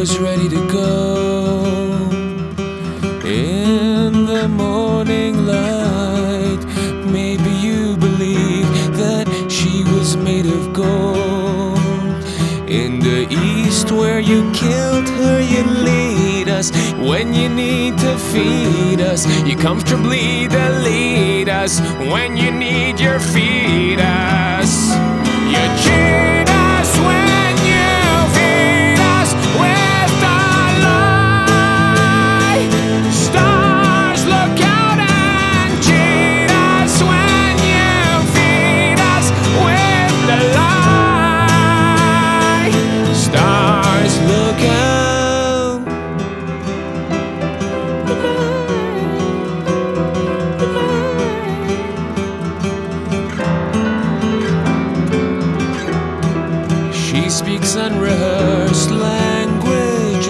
was ready to go. In the morning light, maybe you believe that she was made of gold. In the east where you killed her, you lead us when you need to feed us. You comfortably delete us when you need your feed us.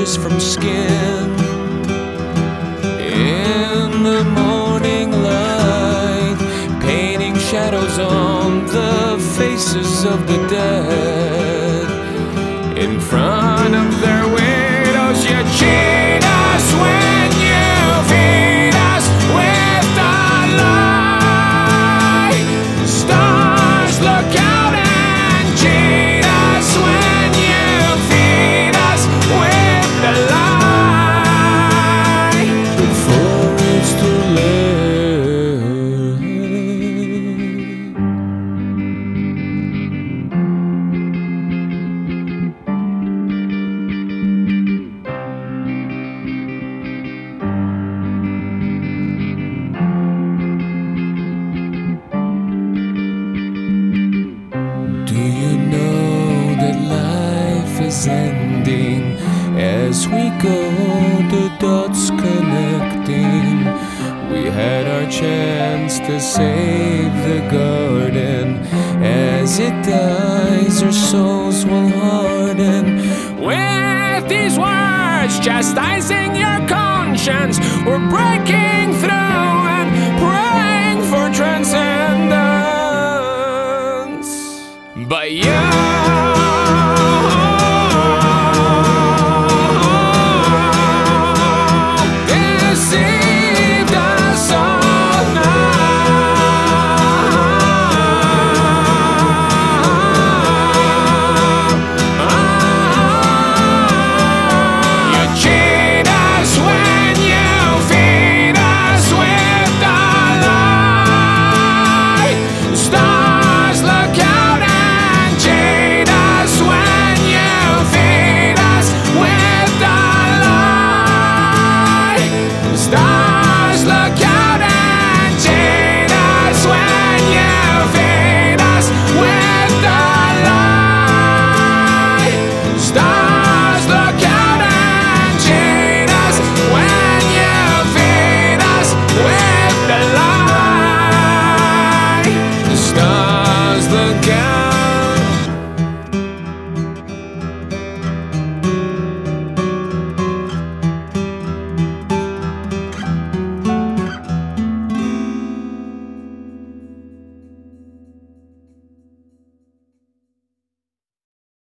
Languages from skin. In the morning light, painting shadows on the faces of the as we go, the dots connecting? We had our chance to save the garden. As it dies, our souls will harden. With these words, chastising your conscience, we're breaking through